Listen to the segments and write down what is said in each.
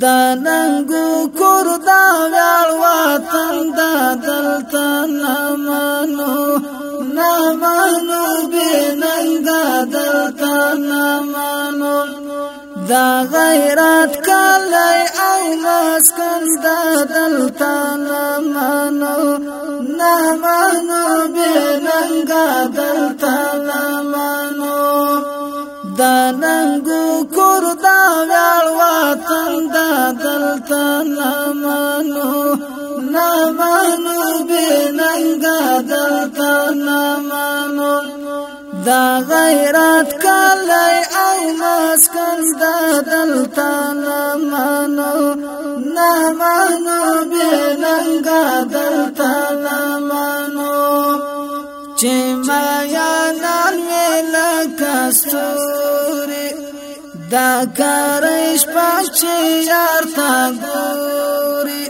دا ننګو کور دا ویار وطن دا دلتا نامانو نامانو بیننګ دا دلتا نامانو دا غیرت کلی او لسکن دا دلتا نامانو نامانو بیننګ دا دلتا نامانو دا ننګو کور دا خندا دلتا نامانو نامانو بیننگا دلتا نامانو دا غیرات کلی او مسکن دا دلتا نامانو دا کارش پچې یار تا ګوري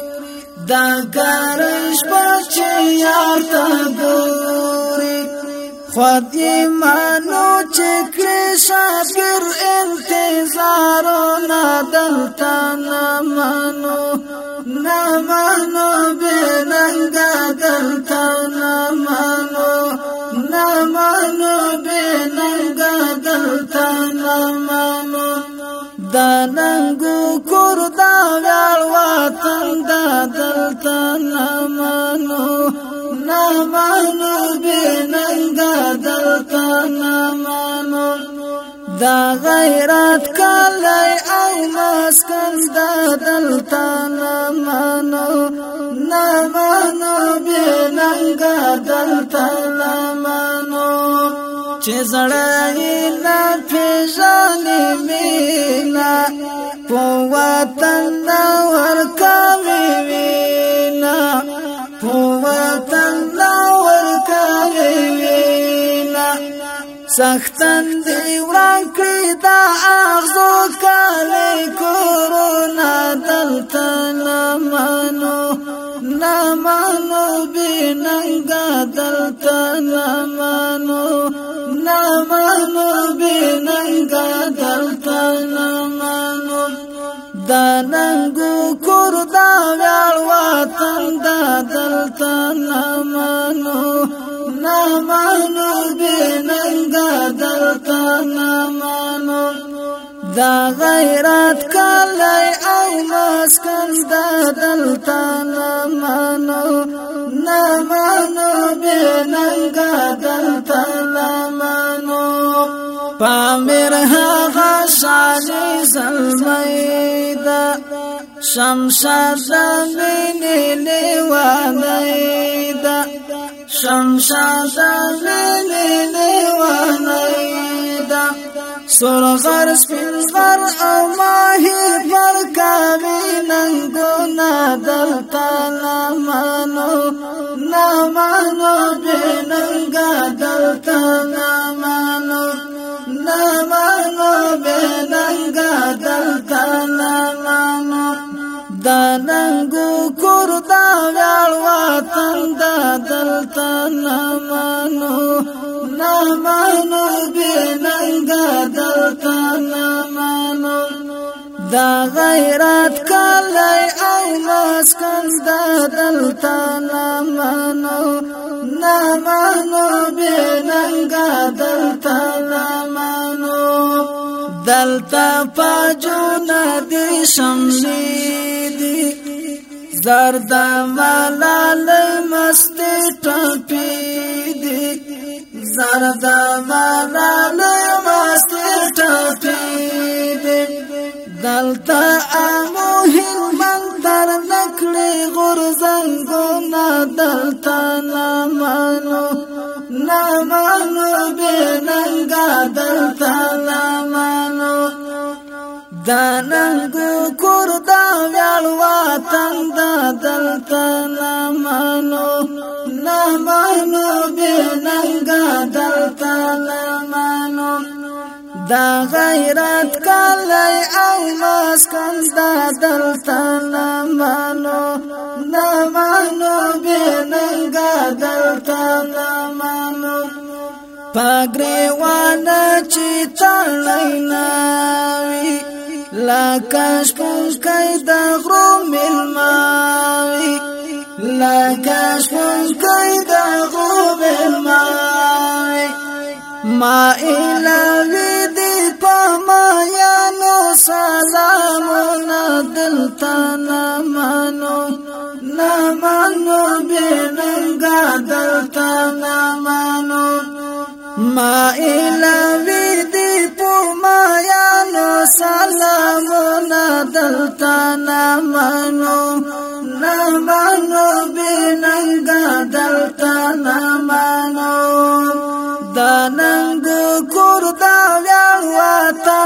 دا کارش پچې یار تا ګوري خود ایمانو چې کړې شاګر انتظارونه دلته نه منو نه منو بننګا ننګ کور دا غړ وطن دا دلته نامنو نامنو بننګ دلته نامنو دا غیرت کله او مسکن دا دلته نامنو نامنو بننګ دلته نامنو چې زړای نه پیژانې مینا په وطن ور کوي وینا په وطن ور کوي وینا سختن دی ورکړی دا اغزو کاله کورونا دلته نمانو نمانو بیننګا دلته نمانو ننګا دلته نمانو دا ننګو کور دا ویاړ وطن دا دلته نمانو نمانو بننګا دلته نمانو دا غیرت کلی او مسکن دا دلته نمانو نمانو پامیر هغه شانی زلمیدا شمشاد ویني لیوانیدا شمشاد ویني لیوانیدا سور غر سپین غر او ماهی پر کاوی ننګونا دلتا نامانو نامانو بننګا دلتا نامانو بلنګا دلته نامانو دا ننګو کور دا غړ وطن دا دلته نامانو نامانو بلنګا دلته نامانو دا غیرت کلی او مسکن دا دلتا نمانو نمانو بیننگا دلتا نمانو التا پاجو ندی شملی دی زرد ملال مست ټپی دی زرد ملال مست ټپی دی دلتا امو هلمن در نکړی غرزنګونه دلتا نامانو نامانو بننګا دلتا دا ننګ کور دا ویال وطن دا دلته نامانو نامانو به ننګ دلته نامانو دا غیرت کله او مسکن دا دلته نامانو نامانو به ننګ دلته نامانو پګریوان چې تړلای نه لکه شپونکی د غرو میلماوي لکه شپونکی د غرو میلماوي ما الهوي دی په ما یا نو سلامونه دلته نه منو نه منو بېننګه دلته نه منو ما الهوي سلامنا دلتا نمانو نمانو بننگ دلتا نمانو دننگ کردا ویان وطا